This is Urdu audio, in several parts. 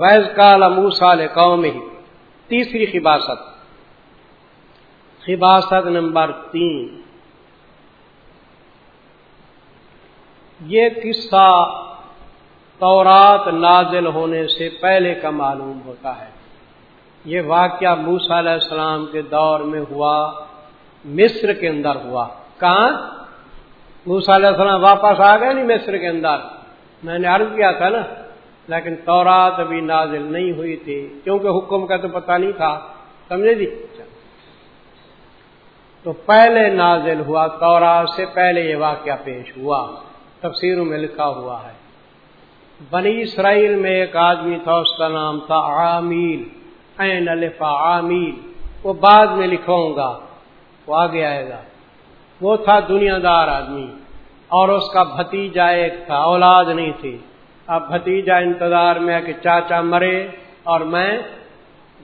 ویز کال موسال قوم ہی تیسری خباست۔ خباست نمبر تین۔ یہ قصہ تورات نازل ہونے سے پہلے کا معلوم ہوتا ہے۔ یہ واقعہ موسا علیہ السلام کے دور میں ہوا، مصر کے اندر ہوا۔ کہاں؟ موسا علیہ السلام واپس آ گئے نہیں مصر کے اندر۔ میں نے عرض کیا تھا نا لیکن تورات ابھی نازل نہیں ہوئی تھی، کیونکہ حکم کا تو پتہ نہیں تھا۔ سمجھے جی؟ تو پہلے نازل ہوا، تورات سے پہلے یہ واقعہ پیش ہوا، تفسیروں میں لکھا ہوا ہے۔ بنی اسرائیل میں ایک آدمی تھا، اس کا نام تھا عامل این الفا عامل وہ بعد میں لکھواؤں گا، وہ آگے آئے گا۔ وہ تھا دنیا دار آدمی، اور اس کا بھتیجا ایک تھا، اولاد نہیں تھی۔ اب بھتیجا انتظار میں کہ چاچا مرے اور میں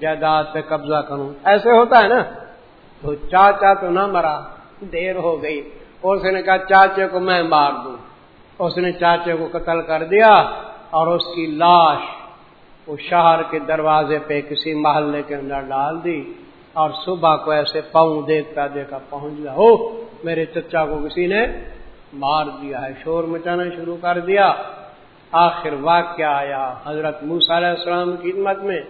جائیداد پہ قبضہ کروں۔ ایسے ہوتا ہے نا؟ تو چاچا تو نہ مرا، دیر ہو گئی۔ اس نے کہا، چاچے کو میں مار دوں۔ اس نے چاچے کو قتل کر دیا اور اس کی لاش وہ شہر کے دروازے پہ کسی محلے کے اندر ڈال دی اور صبح کو ایسے پاؤں دیکھتا دیکھا پہنچ گیا۔ ہو میرے چچا کو کسی نے مار دیا ہے، شور مچانا شروع کر دیا۔ آخر واقعہ آیا حضرت موسیٰ علیہ السلام کی خدمت میں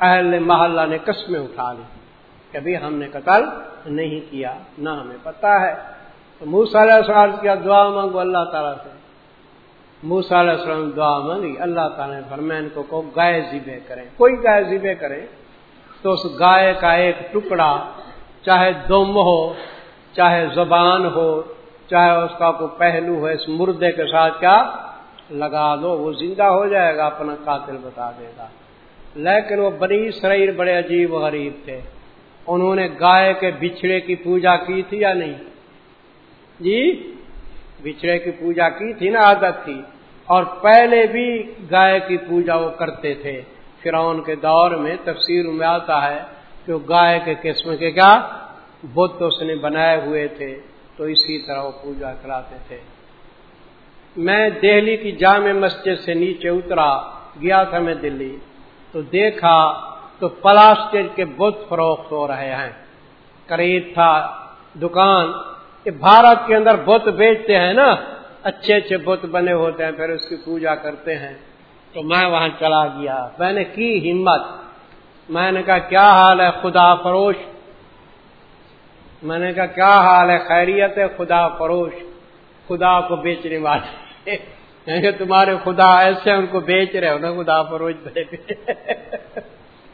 اہل محلہ نے قسمیں اٹھا لی کبھی ہم نے قتل نہیں کیا، نہ ہمیں پتا ہے۔ تو موسیٰ علیہ السلام کیا، دعا مانگو اللہ تعالیٰ سے۔ موسا علیہ السلام دعا مانگی، اللہ تعالیٰ نے فرمین کو کو گائے ذبے کریں۔ کوئی گائے ذبے کرے تو اس گائے کا ایک ٹکڑا، چاہے دم ہو، چاہے زبان ہو، چاہے اس کا کوئی پہلو ہو، اس مردے کے ساتھ کیا لگا دو، وہ زندہ ہو جائے گا، اپنا قاتل بتا دے گا۔ لیکن وہ بنی شریر بڑے عجیب و غریب تھے۔ انہوں نے گائے کے بچھڑے کی پوجا کی تھی یا نہیں؟ جی بچھڑے کی پوجا کی تھی، نا عادت تھی۔ اور پہلے بھی گائے کی پوجا وہ کرتے تھے۔ فرعون کے دور میں تفسیر میں آتا ہے کہ گائے کے قسم کے کیا؟ بت اس نے بنائے ہوئے تھے۔ تو اسی طرح وہ پوجا کراتے تھے۔ میں دہلی کی جامع مسجد سے نیچے اترا، گیا تھا میں دلی۔ تو دیکھا تو پلاسٹک کے بت فروخت ہو رہے ہیں۔ قریب تھا دکان۔ کہ بھارت کے اندر بت بیچتے ہیں نا، اچھے اچھے بت بنے ہوتے ہیں، پھر اس کی پوجا کرتے ہیں۔ تو میں وہاں چلا گیا۔ میں نے کی ہمت؟ میں نے کہا، کیا حال ہے خدا فروش؟ میں نے کہا، کیا حال ہے خیریت ہے خدا فروش؟ خدا کو بیچنے والے۔ یعنی تمہارے خدا ایسے ان کو بیچ رہے ہو نا خدا فروش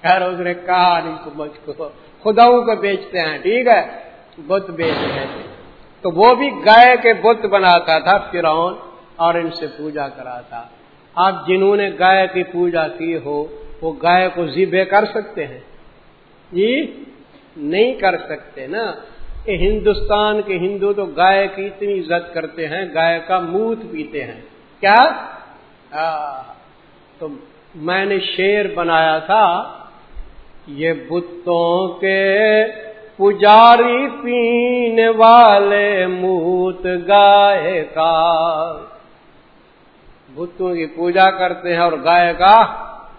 خیر، اس نے کہا نہیں مجھ کو۔ خداؤں کو بیچتے ہیں، ٹھیک ہے، بت بیچ رہے تھے تو وہ بھی گائے کے بت بناتا تھا فرعون اور ان سے پوجا کراتا۔ آپ جنہوں نے گائے کی پوجا کی ہو، وہ گائے کو ذبے کر سکتے ہیں۔ جی نہیں کر سکتے نا۔ کہ ہندوستان کے ہندو تو گائے کی اتنی عزت کرتے ہیں، گائے کا موت پیتے ہیں۔ کیا؟ تو میں نے شیر بنایا تھا۔ یہ بتوں کے پجاری پینے والے موت گائے کا۔ بتوں کی پوجا کرتے ہیں اور گائے کا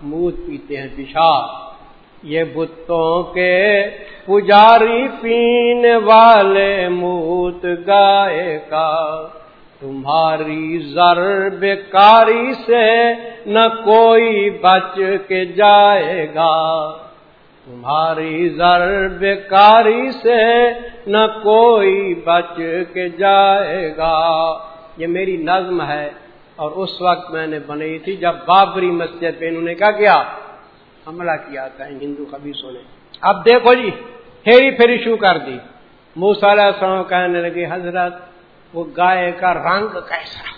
موت پیتے ہیں پیشاب یہ بتوں کے پجاری پینے والے موت گائے کا، تمہاری زر بیکاری سے نہ کوئی بچ کے جائے گا۔ تمہاری زر بیکاری سے نہ کوئی بچ کے جائے گا۔ یہ میری نظم ہے اور اس وقت میں نے بنائی تھی جب بابری مسجد پہ انہوں نے کیا کیا؟ حملہ کیا تھا ہندو خبیصوں نے۔ اب دیکھو جی ہیری پھیری شو کر دی۔ علیہ السلام کہنے لگی حضرت، وہ گائے کا رنگ کیسا؟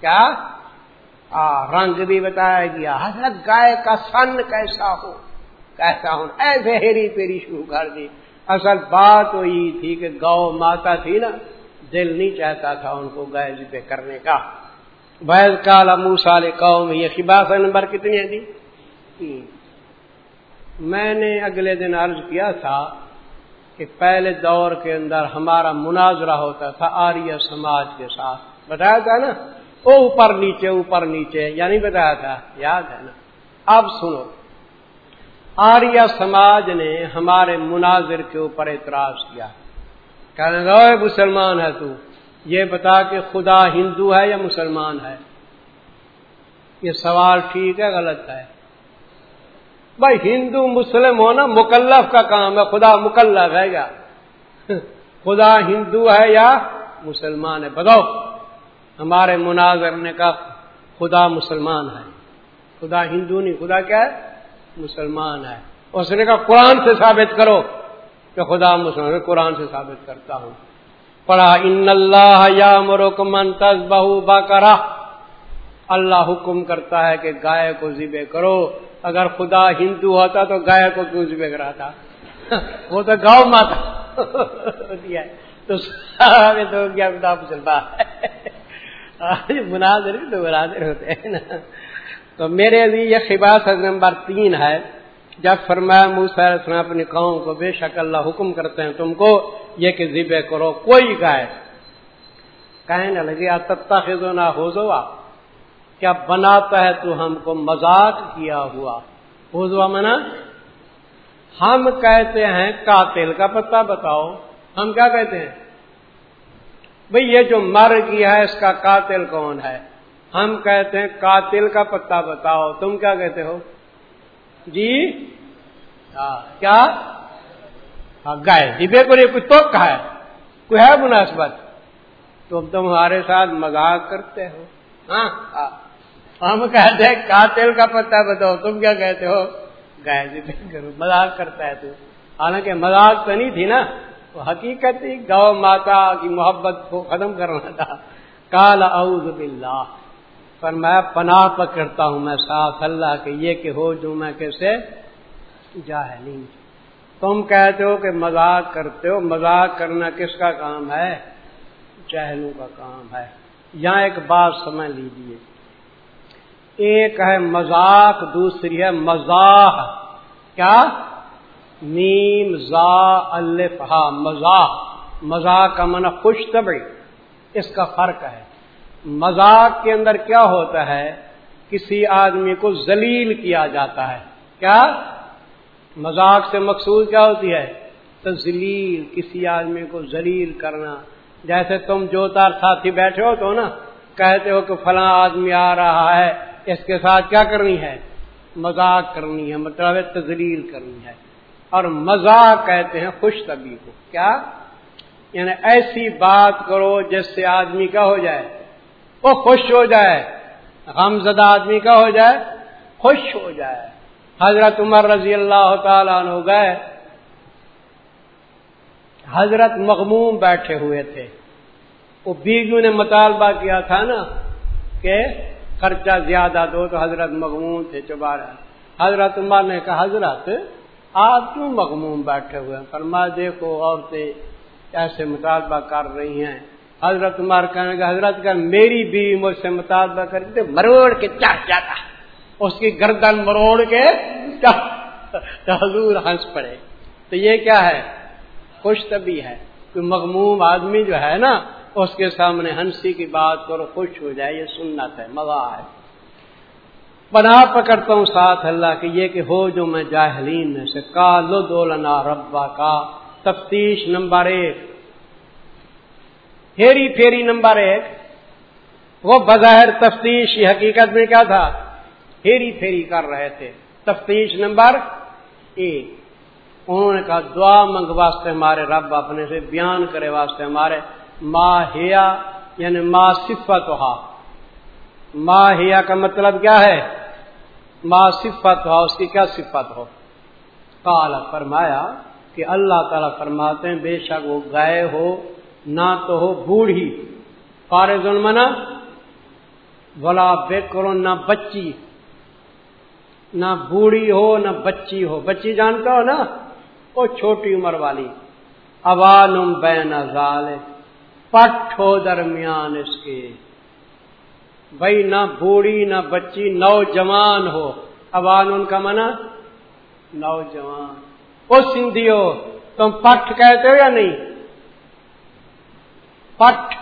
کیا؟ آ، رنگ بھی بتایا گیا۔ حضرت، گائے کا سن کیسا ہو؟ کیسا ہوں ایسے ہیری پیری شروع کر دی۔ اصل بات تو یہ تھی کہ گاؤ ماتا تھی نا، دل نہیں چاہتا تھا ان کو گائے ذبے کرنے کا۔ بیل کالا موسال قوم، یہ خباس نمبر کتنی ہے جی؟ میں نے اگلے دن عرض کیا تھا کہ پہلے دور کے اندر ہمارا مناظرہ ہوتا تھا آریہ سماج کے ساتھ۔ بتایا تھا نا؟ وہ اوپر نیچے اوپر نیچے یعنی بتایا تھا، یاد ہے نا؟ اب سنو۔ آریہ سماج نے ہمارے مناظر کے اوپر اعتراض کیا۔ کہنے مسلمان ہے تو، یہ بتا کہ خدا ہندو ہے یا مسلمان ہے؟ یہ سوال ٹھیک ہے، غلط ہے۔ بھائی ہندو مسلم ہونا مکلف کا کام ہے، خدا مکلف ہے کیا خدا ہندو ہے یا مسلمان ہے؟ بتاؤ، ہمارے مناظر نے کہا خدا مسلمان ہے۔ خدا ہندو نہیں، خدا کیا ہے؟ مسلمان ہے۔ اس نے کہا قرآن سے ثابت کرو کہ خدا مسلمان قرآن سے ثابت کرتا ہوں۔ پڑھا، ان اللہ یا مرکمن تز بہو با اللہ حکم کرتا ہے کہ گائے کو ذبے کرو۔ اگر خدا ہندو ہوتا تو گائے کو کیوں ذبے کراتا؟ وہ تو گاؤں ماتا۔ تو خدا مسلمان مناظر بھی تو مناظر ہوتے ہیں نا۔ تو میرے لیے یہ خباس نمبر تین ہے۔ جب فرمایا موسا اپنی قوم کو بے شک اللہ حکم کرتے ہیں تم کو یہ کہ ذبے کرو، کوئی گائے۔ کہنے لگے تتا خزو نہ ہو کیا بناتا ہے تو ہم کو مذاق کیا ہوا؟ ہو منا؟ ہم کہتے ہیں قاتل کا پتہ بتاؤ۔ ہم کیا کہتے ہیں؟ بھئی یہ جو مر گیا ہے اس کا قاتل کون ہے؟ ہم کہتے ہیں قاتل کا پتہ بتاؤ۔ تم کیا کہتے ہو؟ جی؟ ہاں کیا؟ گائے۔ ڈبے کو لیے کچھ تو ہے۔ کوئی ہے مناسبت؟ تم تمہارے ساتھ مذاق کرتے ہو۔ ہاں, ہاں۔ ہم کہتے ہیں، قاتل کا پتہ بتاؤ، تم کیا کہتے ہو؟ گائے جی کرو مذاق کرتا ہے تو۔ حالانکہ مذاق تو نہیں تھی نا، وہ حقیقت ہی گو ماتا کی محبت کو ختم کرنا تھا۔ کالا اعوذ باللہ۔ پر میں پناہ پکڑتا ہوں، میں ساتھ اللہ کے یہ کہ ہو جو میں کیسے جاہلی تم کہتے ہو کہ مذاق کرتے ہو، مذاق کرنا کس کا کام ہے؟ چہلوں کا کام ہے۔ یہاں ایک بات سمجھ لیجیے ایک ہے مذاق، دوسری ہے مزاح۔ کیا؟ نیم زا، الف، ہا مذاق کا من خوش طبی اس کا فرق ہے۔ مذاق کے اندر کیا ہوتا ہے؟ کسی آدمی کو ذلیل کیا جاتا ہے۔ کیا؟ مذاق سے مقصود کیا ہوتی ہے؟ تزلیل کسی آدمی کو ذلیل کرنا۔ جیسے تم جو تار ساتھی بیٹھے ہو تو نا، کہتے ہو کہ فلاں آدمی آ رہا ہے۔ اس کے ساتھ کیا کرنی ہے؟ مذاق کرنی ہے مطلب تزلیل کرنی ہے۔ اور مذاق کہتے ہیں خوش طبی کو۔ کیا؟ یعنی ایسی بات کرو جس سے آدمی کا ہو جائے۔ وہ خوش ہو جائے غم زدہ آدمی کا ہو جائے، خوش ہو جائے۔ حضرت عمر رضی اللہ تعالیٰ عنہ گئے۔ حضرت مغموم بیٹھے ہوئے تھے۔ وہ بیگو نے مطالبہ کیا تھا نا کہ خرچہ زیادہ دو تو حضرت مغموم تھے چبارہ حضرت عمر نے کہا، حضرت، آپ کیوں مغموم بیٹھے ہوئے ہیں؟ فرما، دیکھو، عورتیں ایسے مطالبہ کر رہی ہیں۔ حضرت عمر کہنے کا حضرت کا میری بیوی مجھ سے مطالبہ کرتے مروڑ کے چاہ جاتا۔ اس کی گردن مروڑ کے حضور ہنس پڑے۔ تو یہ کیا ہے؟ خوش طبی ہے۔ کوئی مغموم آدمی جو ہے نا اس کے سامنے ہنسی کی بات کرو، خوش ہو جائے، یہ سنت ہے، مزہ ہے پناہ پکڑتا ہوں ساتھ اللہ کے یہ کہ ہو جو میں جاہلین میں سے، کا لو دولنا ربا کا۔ تفتیش نمبر ایک۔ ہیری پھیری نمبر ایک۔ وہ بظاہر تفتیش حقیقت میں کیا تھا؟ ہیری پھیری کر رہے تھے۔ تفتیش نمبر ایک۔ انہوں نے کہا، دعا منگ واسطے ہمارے رب، اپنے سے بیان کرے واسطے ہمارے ماہیا یعنی ماں صفت ہا ماں کا مطلب کیا ہے؟ ماں صفت ہو اس کی کیا صفت ہو؟ کالا فرمایا کہ اللہ تعالیٰ فرماتے ہیں، بے شک وہ گائے ہو، نہ تو ہو بوڑھی۔ فارض منا بلا بے کرو نہ بچی۔ نہ بوڑھی ہو، نہ بچی ہو۔ بچی جانتا ہو نا؟ وہ چھوٹی عمر والی۔ اوالم بین ازال پٹ ہو درمیان اس کے۔ بھائی نہ بوڑھی، نہ بچی، نوجوان ہو۔ اوان ان کا منع نوجوان۔ وہ سندھی ہو تم پٹ کہتے ہو یا نہیں؟ پٹ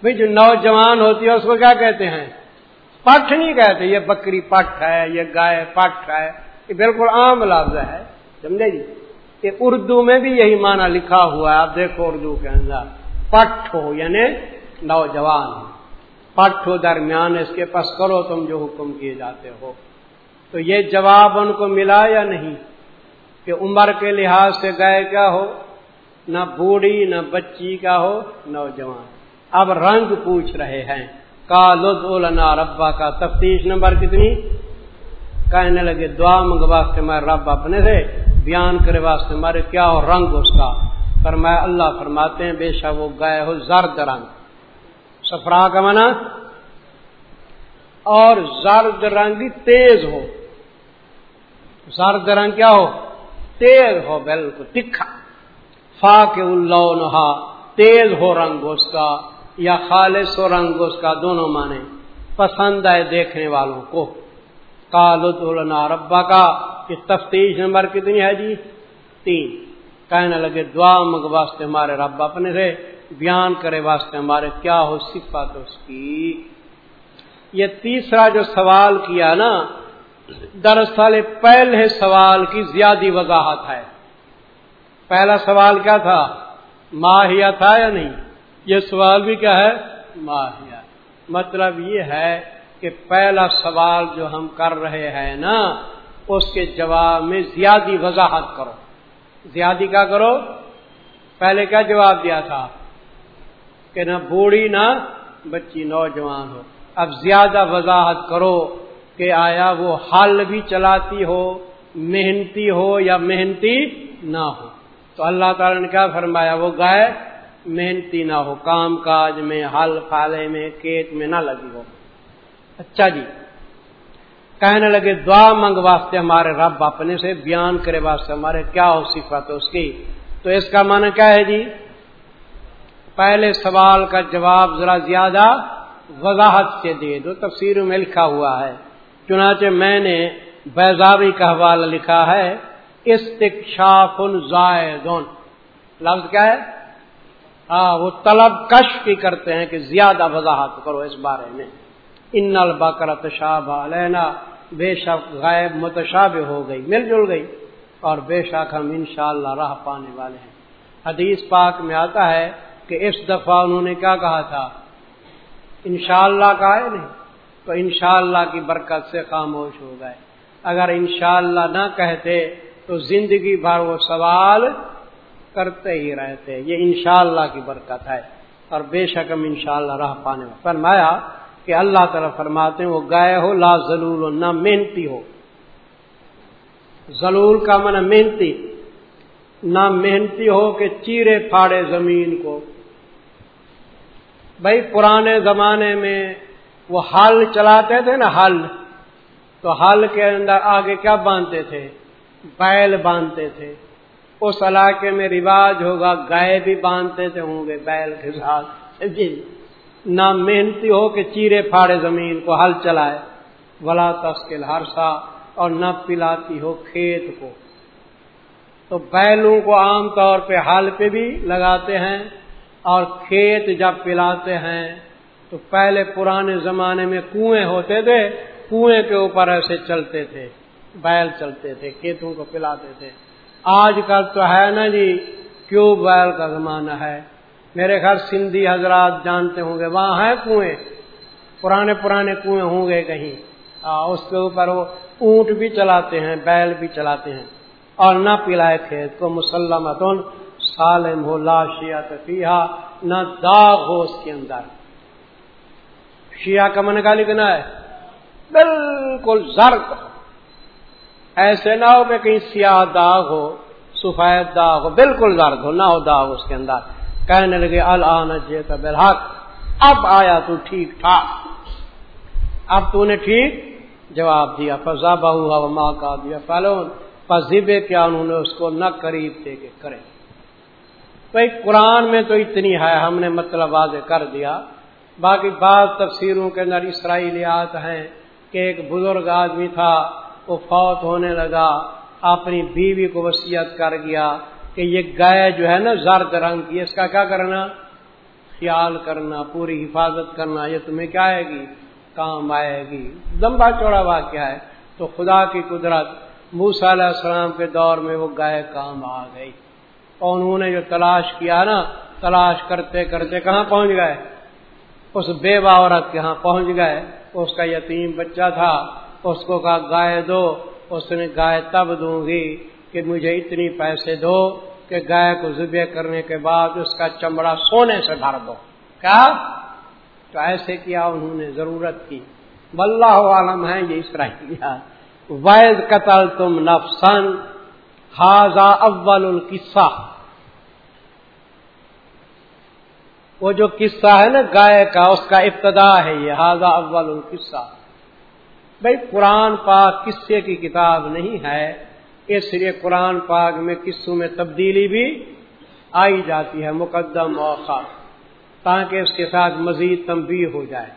بھائی جو نوجوان ہوتی ہے، اس کو کیا کہتے ہیں؟ پٹ نہیں کہتے، یہ بکری پٹ ہے، یہ گائے پٹ ہے، یہ بالکل عام لفظ ہے، سمجھے جی؟ کہ اردو میں بھی یہی معنی لکھا ہوا ہے، آپ دیکھو اردو کے اندر۔ پٹ ہو یعنی نوجوان۔ ہو پٹ ہو درمیان اس کے پاس کرو تم جو حکم کیے جاتے ہو۔ تو یہ جواب ان کو ملا یا نہیں؟ کہ عمر کے لحاظ سے گئے کیا ہو؟ نہ بوڑھی، نہ بچی کا ہو، نوجوان۔ اب رنگ پوچھ رہے ہیں۔ کا لطنا ربا کا تفتیش نمبر کتنی؟ کہنے لگے، دعا منگ واسطے میں رب اپنے سے بیان کرے واسطے۔ مارے، کیا ہو رنگ اس کا؟ پر میں اللہ فرماتے ہیں، بے شک وہ گئے ہو زرد رنگ سفرا کا منع اور زرد رنگ تیز ہو۔ زرد رنگ کیا ہو؟ تیز ہو، بالکل تکھا۔ فا کے اللہ تیز ہو رنگ اس کا، یا خالص و رنگ اس کا، دونوں مانے پسند آئے دیکھنے والوں کو۔ کالنا ربا کا کہ تفتیش نمبر کتنی ہے جی تین۔ کہنے لگے، دعا مگ واسطے ہمارے رب اپنے سے بیان کرے واسطے ہمارے کیا ہو صفت اس کی۔ یہ تیسرا جو سوال کیا نا، دراصل پہلے سوال کی زیادہ وضاحت ہے۔ پہلا سوال کیا تھا؟ ماہیا تھا یا نہیں؟ یہ سوال بھی کیا ہے؟ ماہیا مطلب یہ ہے کہ پہلا سوال جو ہم کر رہے ہیں نا، اس کے جواب میں زیادہ وضاحت کرو۔ زیادہ کیا کرو؟ پہلے کیا جواب دیا تھا؟ کہ نہ بوڑھی نہ بچی، نوجوان ہو۔ اب زیادہ وضاحت کرو کہ آیا وہ حل بھی چلاتی ہو، محنتی ہو یا محنتی نہ ہو۔ تو اللہ تعالی نے کیا فرمایا؟ وہ گائے محنتی نہ ہو۔ کام کاج میں ہل پالے میں، کھیت میں نہ لگی ہو۔ اچھا جی کہنے لگے، دعا منگ واسطے ہمارے رب اپنے سے بیان کرے واسطے ہمارے کیا ہو صفت اس کی؟ تو اس کا معنی کیا ہے جی؟ پہلے سوال کا جواب ذرا زیادہ وضاحت سے دے دو، تفسیر میں لکھا ہوا ہے۔ چنانچہ میں نے بیزابی کا حوالہ لکھا ہے استقشاف زائدون لفظ کیا ہے؟ ہاں وہ طلب کش کی کرتے ہیں کہ زیادہ وضاحت کرو اس بارے میں۔ ان البکر تشاب لینا بے شک غائب متشاب ہو گئی، مل جل گئی اور بے شک ہم انشاءاللہ اللہ راہ پانے والے ہیں۔ حدیث پاک میں آتا ہے کہ اس دفعہ انہوں نے کیا کہا تھا؟ انشاءاللہ اللہ کہا ہے نہیں، تو انشاءاللہ اللہ کی برکت سے خاموش ہو گئے۔ اگر انشاءاللہ اللہ نہ کہتے تو زندگی بھر وہ سوال کرتے ہی رہتے، یہ انشاءاللہ اللہ کی برکت ہے۔ اور بے شک ہم انشاءاللہ اللہ راہ پانے والے فرمایا کہ اللہ تعالیٰ فرماتے ہیں، وہ گائے ہو، لا ضلول نہ محنتی ہو۔ ضلول کا من محنتی نہ محنتی ہو کہ چیرے پھاڑے زمین کو۔ بھائی، پرانے زمانے میں وہ ہل چلاتے تھے نا ہل تو ہل کے اندر آگے کیا باندھتے تھے؟ بیل باندھتے تھے۔ اس علاقے میں رواج ہوگا، گائے بھی باندھتے تھے ہوں گے بیل کے ساتھ۔ جی۔ نہ محنتی ہو کہ چیرے پھاڑے زمین کو ہل چلائے۔ ولا تسکل ہرسا اور نہ پلاتی ہو کھیت کو۔ تو بیلوں کو عام طور پہ ہل پہ بھی لگاتے ہیں، اور کھیت جب پلاتے ہیں، تو پہلے پرانے زمانے میں کنویں ہوتے تھے، کنویں کے اوپر ایسے چلتے تھے، بیل چلتے تھے، کھیتوں کو پلاتے تھے۔ آج کل تو ہے نا جی کیوں بیل کا زمانہ ہے؟ میرے گھر سندھی حضرات جانتے ہوں گے، وہاں ہے کنویں، پرانے پرانے کنویں ہوں گے کہیں۔ اس کے اوپر وہ اونٹ بھی چلاتے ہیں، بیل بھی چلاتے ہیں۔ اور نہ پلائے کھیت کو مسلمت سالم ہو، لا شیا تفیہ نہ داغ ہو اس کے اندر۔ شیعہ کا من کا لکھنا ہے۔ بالکل زرد ایسے نہ ہو کہ کہیں سیاہ داغ ہو، سفید داغ ہو، بالکل زرد ہو نہ ہو داغ اس کے اندر۔ کہنے لگے، الان جیت بالحق۔ اب آیا تو ٹھیک ٹھاک اب تو نے ٹھیک جواب دیا۔ فضا بہو ماں کا دیا فلون پذیبے کیا انہوں نے اس کو نہ قریب دے کے کرے۔ بھائی، قرآن میں تو اتنی ہے، ہم نے مطلب واضح کر دیا۔ باقی بعض تفسیروں کے اندر اسرائیلیات ہیں کہ ایک بزرگ آدمی تھا، وہ فوت ہونے لگا، اپنی بیوی کو وسیعت کر گیا۔ کہ یہ گائے جو ہے نا زرد رنگ کی، اس کا کیا کرنا؟ خیال کرنا، پوری حفاظت کرنا، یہ تمہیں کیا آئے گی؟ کام آئے گی۔ لمبا چوڑا واقعہ ہے۔ تو خدا کی قدرت موسا علیہ السلام کے دور میں وہ گائے کام آ گئی۔ اور انہوں نے جو تلاش کیا نا، تلاش کرتے کرتے کہاں پہنچ گئے؟ اس بیوہ عورت کے ہاں پہنچ گئے۔ اس کا یتیم بچہ تھا، اس کو کہا، گائے دو، اس نے گائے تب دوں گی۔ کہ مجھے اتنی پیسے دو کہ گائے کو ذبح کرنے کے بعد اس کا چمڑا سونے سے بھر دو۔ کیا؟ تو ایسے کیا انہوں نے ضرورت کی۔ بلّہ عالم ہے یہ اسرائیلیا وید قتل تم نفسن حاضا اول القصہ وہ جو قصہ ہے نا گائے کا، اس کا ابتدا ہے یہ۔ حاضا اول القصہ بھائی قرآن پاک قصے کی کتاب نہیں ہے۔ اس لیے قرآن پاک میں قصوں میں تبدیلی بھی آئی جاتی ہے، مقدم موقع تاکہ اس کے ساتھ مزید تنبیہ ہو جائے۔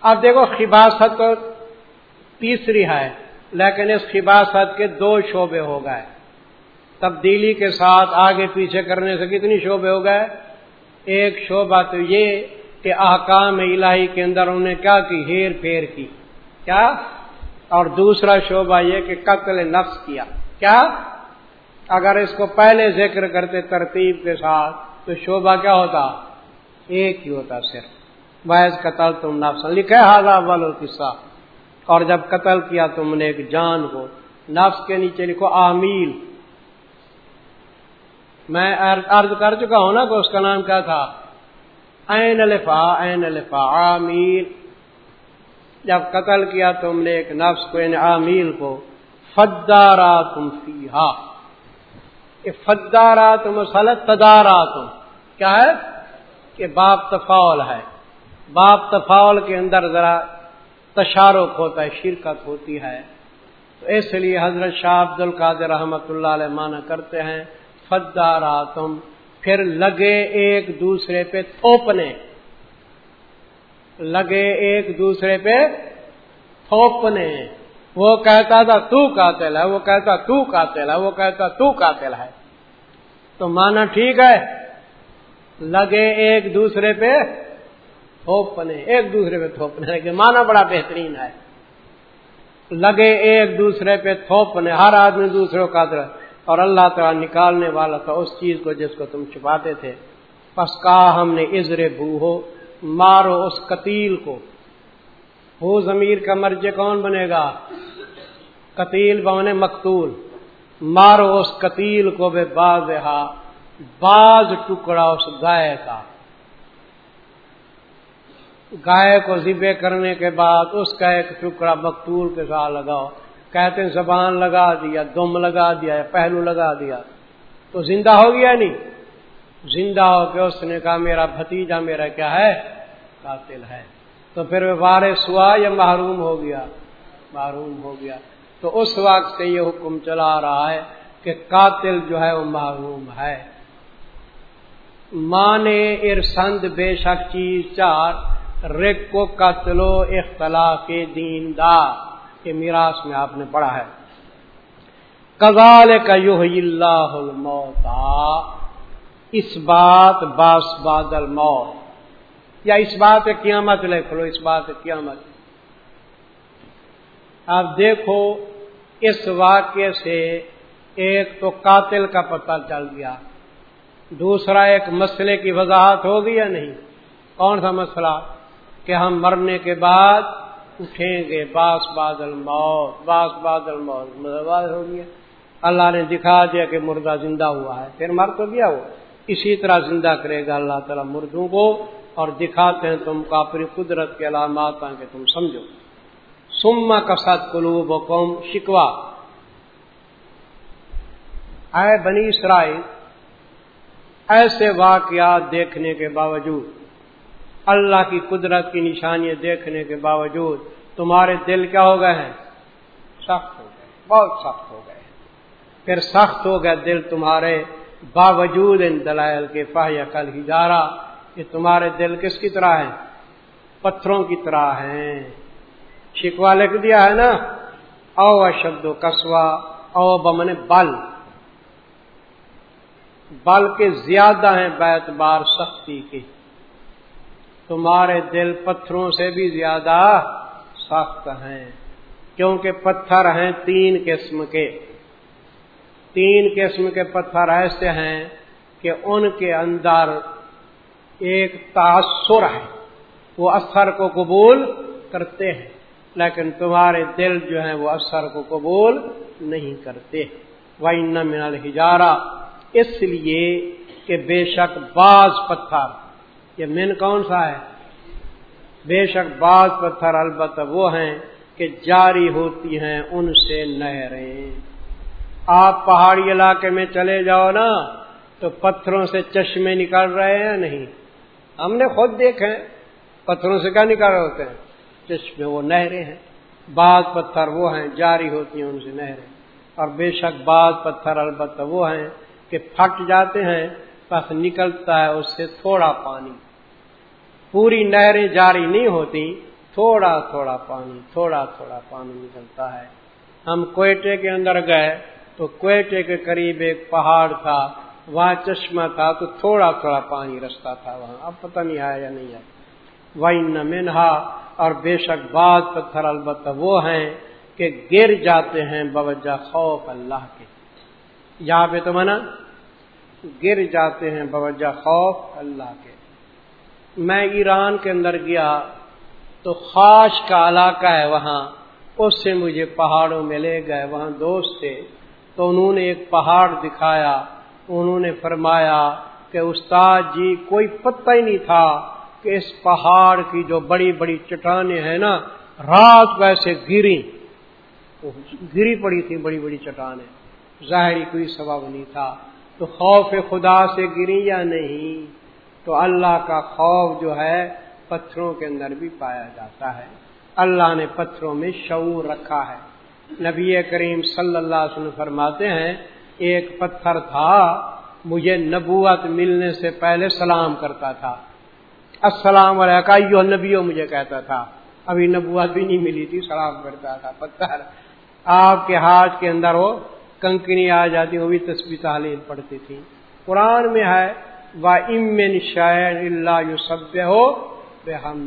اب دیکھو خباست تو تیسری ہے، لیکن اس خباست کے دو شعبے ہو گئے۔ تبدیلی کے ساتھ آگے پیچھے کرنے سے کتنی شعبے ہو گئے؟ ایک شعبہ تو یہ کہ احکام الہی کے اندر انہوں نے کیا کی؟ ہیر پھیر کی۔ کیا؟ اور دوسرا شعبہ یہ کہ قتل نفس کیا۔ کیا؟ اگر اس کو پہلے ذکر کرتے ترتیب کے ساتھ، تو شعبہ کیا ہوتا؟ ایک ہی ہوتا صرف۔ باعث قتل تم نفس لکھے حاضہ والو قصہ اور جب قتل کیا تم نے ایک جان کو، نفس کے نیچے لکھو آمیل میں عرض کر چکا ہوں نا کہ اس کا نام کیا تھا؟ این الفا این الفا عامیر جب قتل کیا تم نے ایک نفس کو یعنی عامیر کو فدارا تم فیحا فدارا تم سلط تدارا تم کیا ہے؟ کہ باپ تفاول ہے۔ باپ تفاول کے اندر ذرا تشارک ہوتا ہے، شرکت ہوتی ہے۔ تو اس لیے حضرت شاہ عبد القادر رحمت اللہ علیہ مانا کرتے ہیں فدارا تم پھر لگے ایک دوسرے پہ تھوپنے لگے ایک دوسرے پہ تھوپنے۔ وہ کہتا تھا، تو قاتل ہے، وہ کہتا تو قاتل ہے، وہ کہتا تو قاتل ہے۔ تو مانا ٹھیک ہے۔ لگے ایک دوسرے پہ تھوپنے، ایک دوسرے پہ تھوپنے، لیکن مانا بڑا بہترین ہے۔ لگے ایک دوسرے پہ تھوپنے، ہر آدمی دوسرے کا اور اللہ تعالیٰ نکالنے والا تھا اس چیز کو جس کو تم چھپاتے تھے۔ پس کہا ہم نے ازر بو ہو۔ مارو اس قتیل کو۔ ہو ضمیر کا مرج کون بنے گا؟ قتیل بنے مقتول۔ مارو اس قتیل کو بے باز باز ٹکڑا اس گائے کا۔ گائے کو ذبے کرنے کے بعد اس کا ایک ٹکڑا مقتول کے ساتھ لگاؤ۔ کہتے ہیں زبان لگا دیا، دم لگا دیا، پہلو لگا دیا۔ تو زندہ ہو گیا نہیں؟ زندہ ہو کے اس نے کہا، میرا بھتیجا میرا کیا ہے؟ قاتل ہے۔ تو پھر وہ وارث ہوا یا محروم ہو گیا؟ محروم ہو گیا۔ تو اس وقت سے یہ حکم چلا رہا ہے کہ قاتل جو ہے وہ محروم ہے۔ مانے ارسند بے شک چیز چار رک کو قتلو اختلاف دیندار کے میراث میں آپ نے پڑھا ہے۔ کزال کا یو اللہ الموتا اس بات باس بادل موت یا اس بات قیامت لکھ لو اس بات قیامت۔ اب دیکھو، اس واقعے سے ایک تو قاتل کا پتہ چل گیا۔ دوسرا، ایک مسئلے کی وضاحت ہوگی یا نہیں؟ کون سا مسئلہ؟ کہ ہم مرنے کے بعد اٹھیں گے، باس بادل موت، باس بادل موت۔ مدد ہو گیا۔ اللہ نے دکھا دیا کہ مردہ زندہ ہوا ہے، پھر مر تو گیا وہ اسی طرح زندہ کرے گا اللہ تعالیٰ مردوں کو اور دکھاتے ہیں تم کا اپنی قدرت کے علامات کہ تم سمجھو۔ سما کا سات قلوب قوم شکوا اے بنی اسرائیل، ایسے واقعات دیکھنے کے باوجود، اللہ کی قدرت کی نشانیاں دیکھنے کے باوجود تمہارے دل کیا ہو گئے ہیں؟ سخت ہو گئے بہت سخت ہو گئے پھر سخت ہو گئے دل تمہارے باوجود ان دلائل کے فاہیا کل ہی جارا یہ تمہارے دل کس کی طرح ہیں؟ پتھروں کی طرح ہیں۔ شکوا لکھ دیا ہے نا؟ او شبد و کسوا او بمن بل۔ بل کے زیادہ ہیں بیت بار سختی کے۔ تمہارے دل پتھروں سے بھی زیادہ سخت ہیں۔ کیونکہ پتھر ہیں تین قسم کے۔ تین قسم کے پتھر ایسے ہیں کہ ان کے اندر ایک تاثر ہے۔ وہ اثر کو قبول کرتے ہیں، لیکن تمہارے دل جو ہیں وہ اثر کو قبول نہیں کرتے۔ وہ من الحجارہ اس لیے کہ بے شک بعض پتھر، یہ من کون سا ہے؟ بے شک بعض پتھر البتہ وہ ہیں کہ جاری ہوتی ہیں ان سے نہریں آپ پہاڑی علاقے میں چلے جاؤ نا، تو پتھروں سے چشمے نکل رہے ہیں نہیں؟ ہم نے خود دیکھے پتھروں سے کیا نکال رہے ہوتے ہیں؟ چشمے، وہ نہریں ہیں۔ بعض پتھر وہ ہیں، جاری ہوتی ہیں ان سے نہریں۔ اور بے شک بعض پتھر البتہ وہ ہیں کہ پھٹ جاتے ہیں، بس نکلتا ہے اس سے تھوڑا پانی۔ پوری نہریں جاری نہیں ہوتی، تھوڑا تھوڑا پانی، تھوڑا تھوڑا پانی نکلتا ہے۔ ہم کوئٹے کے اندر گئے تو کوئٹے کے قریب ایک پہاڑ تھا، وہاں چشمہ تھا تو تھوڑا تھوڑا پانی رستا تھا وہاں۔ اب پتہ نہیں آیا یا نہیں آیا۔ وائن نہ منہا اور بے شک بعض پتھر البتہ وہ ہیں کہ گر جاتے ہیں بوجہ خوف اللہ کے۔ یہاں پہ تو منا گر جاتے ہیں بوجہ خوف اللہ کے۔ میں ایران کے اندر گیا تو خاص کا علاقہ ہے وہاں، اس سے مجھے پہاڑوں میں لے گئے۔ وہاں دوست تھے۔ تو انہوں نے ایک پہاڑ دکھایا، انہوں نے فرمایا کہ استاد جی کوئی پتہ ہی نہیں تھا کہ اس پہاڑ کی جو بڑی بڑی چٹانیں ہیں نا، رات ویسے گری گری پڑی تھی بڑی بڑی چٹانیں۔ ظاہری کوئی سبب نہیں تھا۔ تو خوف خدا سے گری یا نہیں؟ تو اللہ کا خوف جو ہے، پتھروں کے اندر بھی پایا جاتا ہے۔ اللہ نے پتھروں میں شعور رکھا ہے۔ نبی کریم صلی اللہ علیہ وسلم فرماتے ہیں، ایک پتھر تھا، مجھے نبوت ملنے سے پہلے سلام کرتا تھا۔ السلام علیکم نبیوں مجھے کہتا تھا۔ ابھی نبوت بھی نہیں ملی تھی، سلام کرتا تھا، پتھر۔ آپ کے ہاتھ کے اندر وہ کنکنی آ جاتی، وہ بھی تصویر تعلیم پڑتی تھی۔ قرآن میں ہے وہ امن شاعر اللہ یو سب ہو بے ہم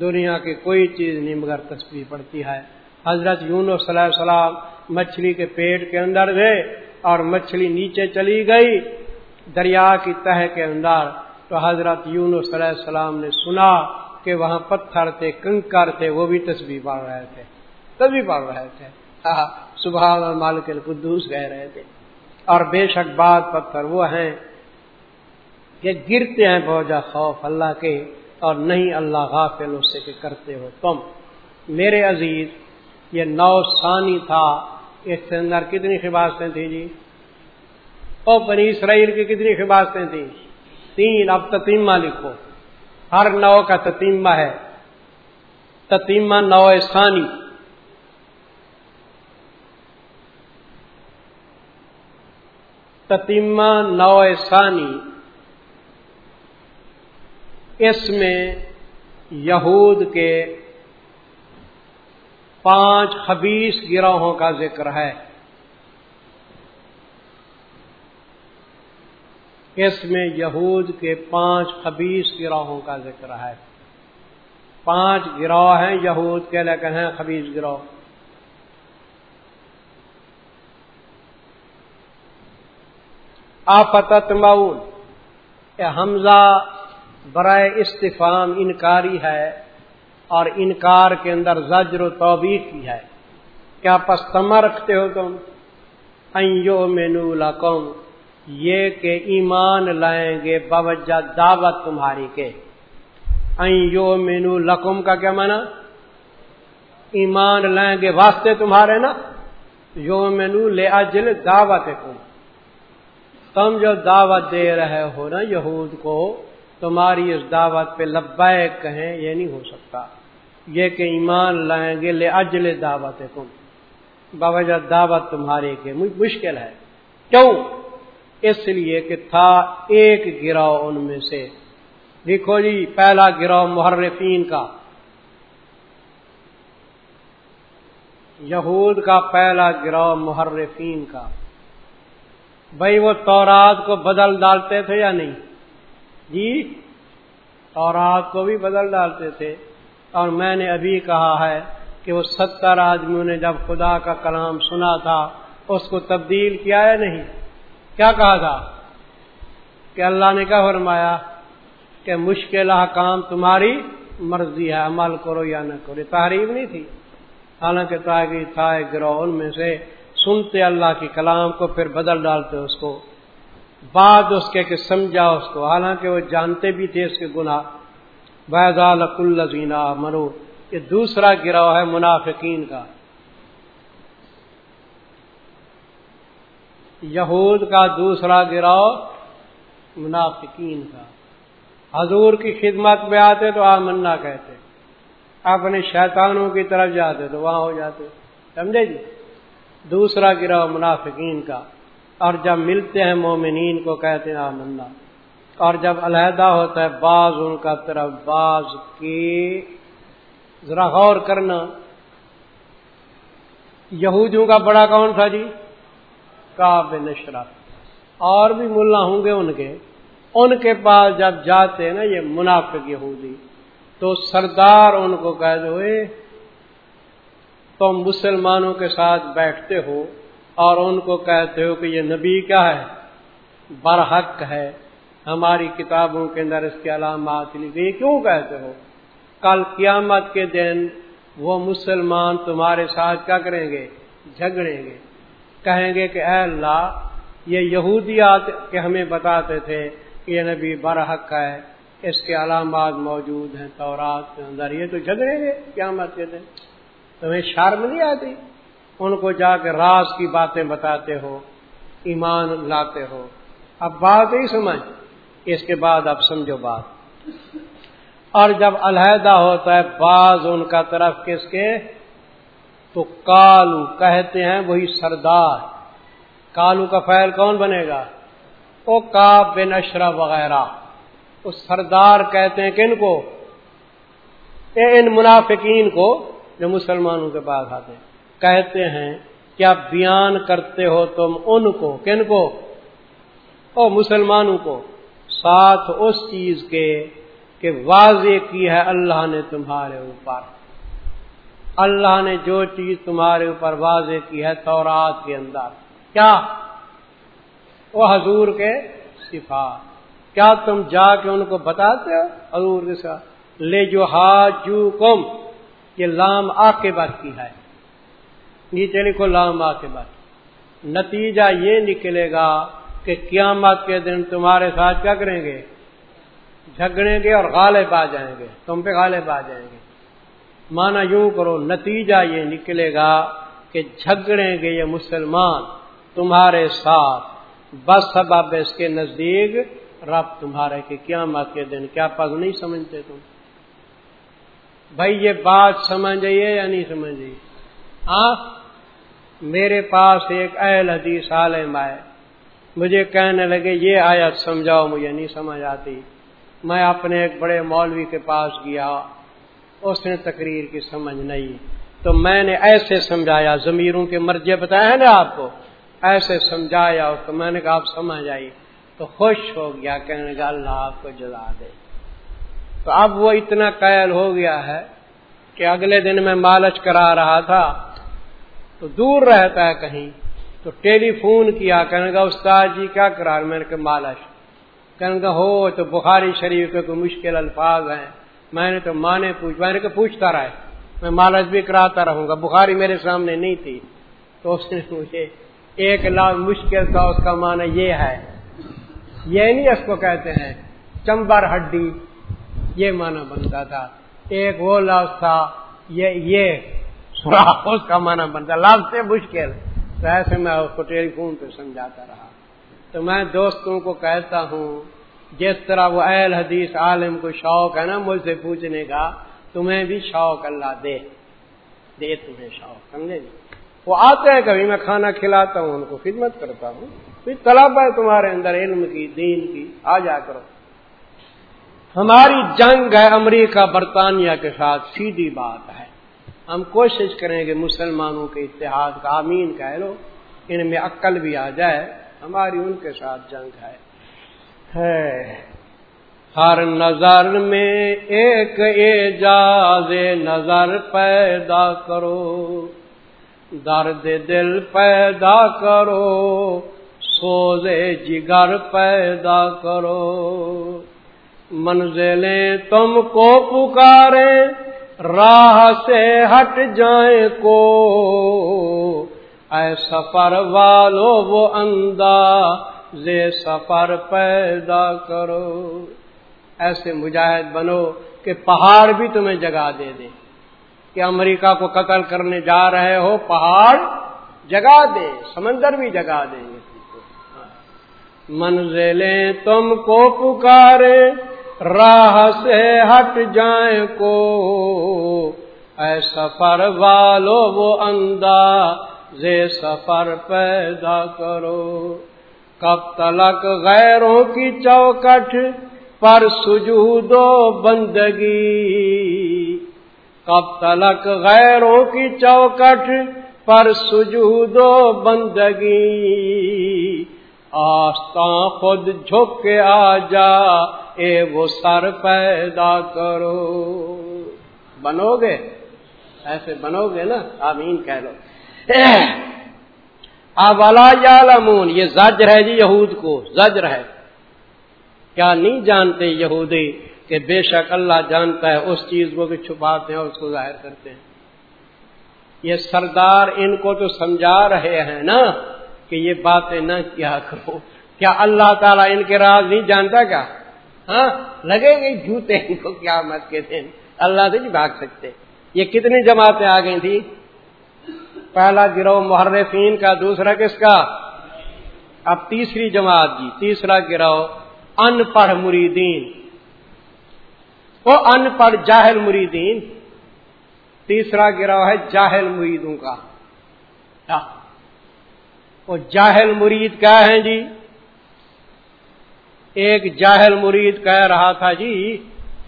دنیا کی کوئی چیز نہیں مگر تصویر پڑتی ہے۔ حضرت یون صلی اللہ السلام مچھلی کے پیٹ کے اندر گئے اور مچھلی نیچے چلی گئی، دریا کی تہ کے اندر۔ تو حضرت یون صلی اللہ علیہ السلام نے سنا کہ وہاں پتھر تھے، کنکر تھے، وہ بھی تصویر پڑھ رہے تھے، تبھی پڑھ رہے تھے۔ صبح مالک القدوس کہہ رہے تھے۔ اور بے شک بات پتھر وہ ہیں کہ گرتے ہیں بہت خوف اللہ کے، اور نہیں اللہ غافل اس سے کہ کرتے ہو تم۔ میرے عزیز یہ نو ثانی تھا۔ اس کے اندر کتنی خباستیں تھیں جی؟ او بنی اسرائیل کی کتنی خباستیں تھیں؟ تین۔ اب تتیمہ لکھو۔ ہر نو کا تتیمہ ہے۔ تتیمہ نو ثانی۔ تتیمہ نو ثانی۔ اس میں یہود کے پانچ خبیص گروہوں کا ذکر ہے۔ اس میں یہود کے پانچ خبیص گروہوں کا ذکر ہے۔ پانچ گروہ ہیں یہود کے، لیکن ہیں خبیص گروہ۔ آفت مول حمزہ، برائے استفام انکاری ہے۔ اور انکار کے اندر زجر و توبیق کی ہے۔ کیا پستما رکھتے ہو تم؟ ایو مینو لکم، یہ کہ ایمان لائیں گے باوجہ دعوت تمہاری کے۔ ایو مینو لکم کا کیا مانا ایمان لائیں گے واسطے تمہارے نا؟ یو مینو لے اجل دعوت تم جو دعوت دے رہے ہو نا یہود کو تمہاری اس دعوت پہ لبیک کہیں یہ نہیں ہو سکتا۔ یہ کہ ایمان لائیں گے لے اجل دعوت کم باوجہ دعوت تمہارے کے مشکل ہے۔ کیوں؟ اس لیے کہ تھا ایک گراؤ ان میں سے۔ دیکھو جی پہلا گراؤ محرفین کا۔ یہود کا پہلا گراؤ محرفین کا۔ بھائی وہ تورات کو بدل ڈالتے تھے یا نہیں؟ جی اور رات کو بھی بدل ڈالتے تھے اور میں نے ابھی کہا ہے کہ وہ ستر آدمیوں نے جب خدا کا کلام سنا تھا، اس کو تبدیل کیا ہے نہیں؟ کیا کہا تھا؟ کہ اللہ نے کیا فرمایا؟ کہ مشکل کام تمہاری مرضی ہے، عمل کرو یا نہ کرو۔ تحریف نہیں تھی۔ حالانکہ تاکہ تھا گروہ ان میں سے سنتے اللہ کی کلام کو، پھر بدل ڈالتے اس کو۔ بعد اس کے کہ سمجھا اس کو۔ حالانکہ وہ جانتے بھی تھے اس کے گناہ۔ بیضالق الزینہ مرو یہ دوسرا گروہ ہے منافقین کا۔ یہود کا دوسرا گروہ منافقین کا۔ حضور کی خدمت میں آتے تو آ منا کہتے۔ اپنے شیطانوں کی طرف جاتے تو وہاں ہو جاتے۔ سمجھے جی؟ دوسرا گروہ منافقین کا۔ اور جب ملتے ہیں مومنین کو کہتے ہیں آ اور جب علیحدہ ہوتا ہے بعض ان کا طرف، بعض کی۔ ذرا غور کرنا۔ یہودیوں کا بڑا کون تھا جی؟ کاب نشرت اور بھی ملا ہوں گے ان کے۔ ان کے پاس جب جاتے ہیں نا یہ منافق یہودی، تو سردار ان کو کہہ دو تم مسلمانوں کے ساتھ بیٹھتے ہو۔ اور ان کو کہتے ہو کہ یہ نبی کیا ہے؟ برحق ہے۔ ہماری کتابوں کے اندر اس کے علامات لکھی کیوں کہتے ہو؟ کل قیامت کے دن وہ مسلمان تمہارے ساتھ کیا کریں گے؟ جھگڑیں گے۔ کہیں گے کہ اے اللہ، یہ یہودیات کے ہمیں بتاتے تھے کہ یہ نبی برحق ہے، اس کے علامات موجود ہیں تورات کے اندر۔ یہ تو جھگڑیں گے قیامت کے دن۔ تمہیں شرم نہیں آتی؟ ان کو جا کے راز کی باتیں بتاتے ہو، ایمان لاتے ہو۔ اب بات ہی سمجھ، اس کے بعد اب سمجھو بات۔ اور جب علیحدہ ہوتا ہے، بعض ان کا طرف کس کے؟ تو کالو کہتے ہیں وہی سردار۔ کالو کا فیل کون بنے گا؟ او کا بن اشرا وغیرہ۔ وہ سردار کہتے ہیں کن کو؟ اے ان منافقین کو جو مسلمانوں کے پاس آتے ہیں۔ کہتے ہیں کیا بیان کرتے ہو تم ان کو؟ کن کو؟ او مسلمانوں کو۔ ساتھ اس چیز کے کہ واضح کی ہے اللہ نے تمہارے اوپر۔ اللہ نے جو چیز تمہارے اوپر واضح کی ہے تورات کے اندر۔ کیا؟ وہ حضور کے صفات۔ کیا تم جا کے ان کو بتاتے ہو؟ حضور کے ساتھ لے جو ہاجو کم یہ لام آ کے بات کی ہے۔ نیچے لکھو لام آ کے بات نتیجہ یہ نکلے گا کہ قیامت کے دن تمہارے ساتھ کیا کریں گے؟ جھگڑیں گے اور غالب آ جائیں گے۔ تم پہ غالب آ جائیں گے۔ مانا یوں کرو، نتیجہ یہ نکلے گا کہ جھگڑیں گے یہ مسلمان تمہارے ساتھ۔ بس سبب اس کے نزدیک رب تمہارے کہ قیامت کے دن کیا پگ نہیں سمجھتے تم؟ بھائی یہ بات سمجھئیے یا نہیں سمجھیے؟ ہاں میرے پاس ایک اہل حدیث عالم آئے۔ مجھے کہنے لگے، یہ آیت سمجھاؤ، مجھے نہیں سمجھ آتی۔ میں اپنے ایک بڑے مولوی کے پاس گیا، اس نے تقریر کی سمجھ نہیں۔ تو میں نے ایسے سمجھایا، ضمیروں کے مرجے بتایا ہے نا آپ کو؟ ایسے سمجھایا، تو میں نے کہا، آپ سمجھ آئی۔ تو خوش ہو گیا، کہنے کا اللہ آپ کو جلا دے۔ تو اب وہ اتنا قید ہو گیا ہے کہ اگلے دن میں مالچ کرا رہا تھا۔ تو دور رہتا ہے کہیں تو ٹیلی فون کیا، کہنے کا استاد جی کیا کرا میں نے کہ مالش کہنے کا ہو، تو بخاری شریف کے کوئی مشکل الفاظ ہیں۔ میں نے تو مانے پوچھ میں نے کہ پوچھتا رہے۔ میں مالش بھی کراتا رہوں گا۔ بخاری میرے سامنے نہیں تھی۔ تو اس نے مجھے ایک لاکھ مشکل تھا، اس کا معنی یہ ہے۔ یہ نہیں اس کو کہتے ہیں، چمبر ہڈی۔ یہ معنی بنتا تھا۔ ایک وہ لفظ تھا، یہ یہ۔ سوراخ اس کا معنی بنتا لفظ سے مشکل۔ تو ایسے میں اس کو ٹیلی فون پہ سمجھاتا رہا۔ تو میں دوستوں کو کہتا ہوں، جس طرح وہ اہل حدیث عالم کو شوق ہے نا مجھ سے پوچھنے کا، تمہیں بھی شوق اللہ دے۔ دے تمہیں شوق، سمجھے جی؟ وہ آتے ہیں کبھی، میں کھانا کھلاتا ہوں، ان کو خدمت کرتا ہوں۔ پھر طلب ہے تمہارے اندر علم کی، دین کی، آ جا کرو۔ ہماری جنگ ہے امریکہ برطانیہ کے ساتھ، سیدھی بات ہے۔ ہم کوشش کریں گے مسلمانوں کے اتحاد کا امین کہہ لو ان میں عقل بھی آ جائے، ہماری ان کے ساتھ جنگ ہے۔ ہر نظر میں ایک اعجاز نظر پیدا کرو۔ درد دل پیدا کرو سوزے جگر پیدا کرو۔ منزلیں تم کو پکارے راہ سے ہٹ جائیں کو۔ اے سفر والو، وہ انداز سفر پیدا کرو۔ ایسے مجاہد بنو کہ پہاڑ بھی تمہیں جگہ دے دے۔ کہ امریکہ کو قتل کرنے جا رہے ہو، پہاڑ جگہ دے، سمندر بھی جگہ دیں گے۔ منزلیں تم کو پکارے۔ راہ سے ہٹ جائیں کو۔ اے سفر والو، وہ انداز سفر پیدا کرو۔ کب تلک غیروں کی چوکٹ پر سجود و بندگی۔ کب تلک غیروں کی چوکٹ پر سجود و بندگی۔ آستان خود جھک کے آ جا اے وہ سر پیدا کرو بنو گے ایسے بنو گے نا آمین کہہ لو اب یا لمون یہ زجر ہے جی یہود کو زجر ہے کیا نہیں جانتے یہودی کہ بے شک اللہ جانتا ہے اس چیز کو بھی چھپاتے ہیں اور اس کو ظاہر کرتے ہیں یہ سردار ان کو تو سمجھا رہے ہیں نا کہ یہ باتیں نہ کیا کرو کیا اللہ تعالیٰ ان کے راز نہیں جانتا کیا ہاں لگے گے، جوتے ان کو کیا مت کے دن؟ اللہ سے نہیں بھاگ سکتے۔ یہ کتنی جماعتیں آ گئی تھی پہلا گروہ محرفین کا، دوسرا کس کا؟ اب تیسری جماعت جی تیسرا گروہ ان پڑھ مریدین۔ وہ ان پڑھ جاہل مریدین۔ تیسرا گروہ ہے جاہل مریدوں کا۔ وہ جاہل مرید کیا ہیں جی؟ ایک جاہل مرید کہہ رہا تھا جی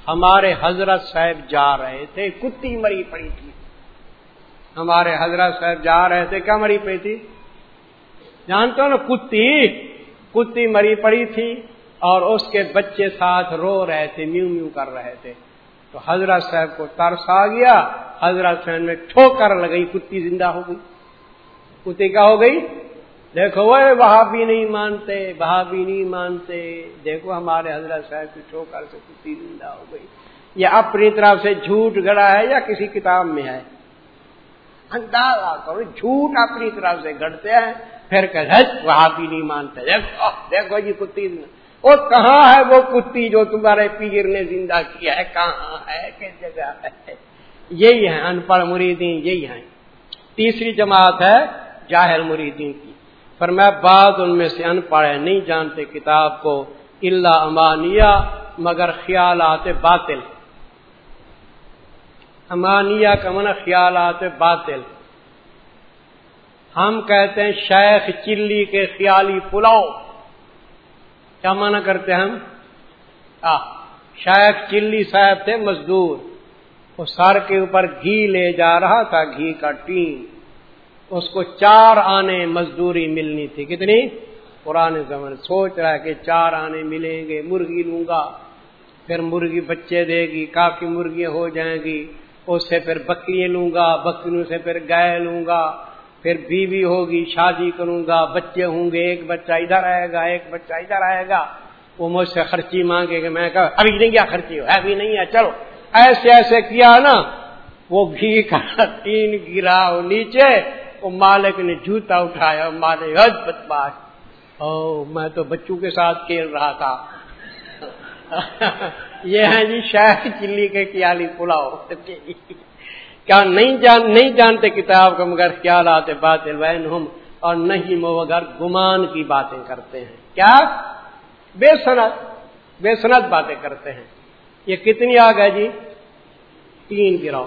ہمارے حضرت صاحب جا رہے تھے، کتی مری پڑی تھی۔ ہمارے حضرت صاحب جا رہے تھے، کیا مری پڑی تھی؟ جانتے ہو نا، کتی کتی مری پڑی تھی اور اس کے بچے ساتھ رو رہے تھے میو میو کر رہے تھے۔ تو حضرت صاحب کو ترس آ گیا، حضرت صاحب میں ٹھوکر لگئی، کتی زندہ ہو گئی۔ کتی کیا ہو گئی؟ دیکھو، وہ وہاں بھی نہیں مانتے وہاں بھی نہیں مانتے۔ دیکھو، ہمارے حضرت صاحب کی ٹھوکر سے کتی زندہ ہو گئی۔ یہ اپنی طرف سے جھوٹ گڑا ہے یا کسی کتاب میں ہے؟ اندازہ کرو، جھوٹ اپنی طرف سے گڑتے ہیں، پھر کہ وہاں بھی نہیں مانتے۔ دیکھو دیکھو جی کتی۔ اور کہاں ہے وہ کتی جو تمہارے پیر نے زندہ کیا ہے؟ کہاں ہے؟ کس جگہ ہے؟ یہی ہے ان پڑھ مریدین یہی ہیں۔ تیسری جماعت ہے، جاہل مریدین کی۔ پر میں بعد ان میں سے ان پڑھے نہیں جانتے کتاب کو اللہ امانیہ، مگر خیالات باطل۔ امانیہ کا من خیالات باطل۔ ہم کہتے ہیں شیخ چلی کے خیالی پلاؤ۔ کیا مانا کرتے ہم؟ آ، شیخ چلی صاحب تھے مزدور۔ وہ سر کے اوپر گھی لے جا رہا تھا، گھی کا ٹیم اس کو چار آنے مزدوری ملنی تھی۔ کتنی؟ پرانے زمانے سوچ رہا ہے کہ چار آنے ملیں گے، مرغی لوں گا، پھر مرغی بچے دے گی، کافی مرغیاں ہو جائیں گی، اس سے پھر بکریاں لوں گا، بکریوں سے پھر گائے لوں گا، پھر بیوی ہوگی، شادی کروں گا، بچے ہوں گے، ایک بچہ ادھر آئے گا، ایک بچہ ادھر آئے گا۔ وہ مجھ سے خرچی مانگے گا، میں کہا ابھی نہیں کیا خرچی ہو، ابھی نہیں ہے، چلو۔ ایسے ایسے کیا نا، وہ گھی کا تین گرا نیچے وہ مالک نے جوتا اٹھایا، مالک حد بدماش او میں تو بچوں کے ساتھ کھیل رہا تھا۔ یہ ہے جی شاید چلی کے کیالی پلاؤ۔ کیا نہیں جان، نہیں جانتے کتاب کا، مگر خیالات باتیں وین ہم اور نہیں مگر گمان کی باتیں کرتے ہیں۔ کیا؟ بے صنعت بے صنعت باتیں کرتے ہیں۔ یہ کتنی آ گئے جی؟ تین گراؤ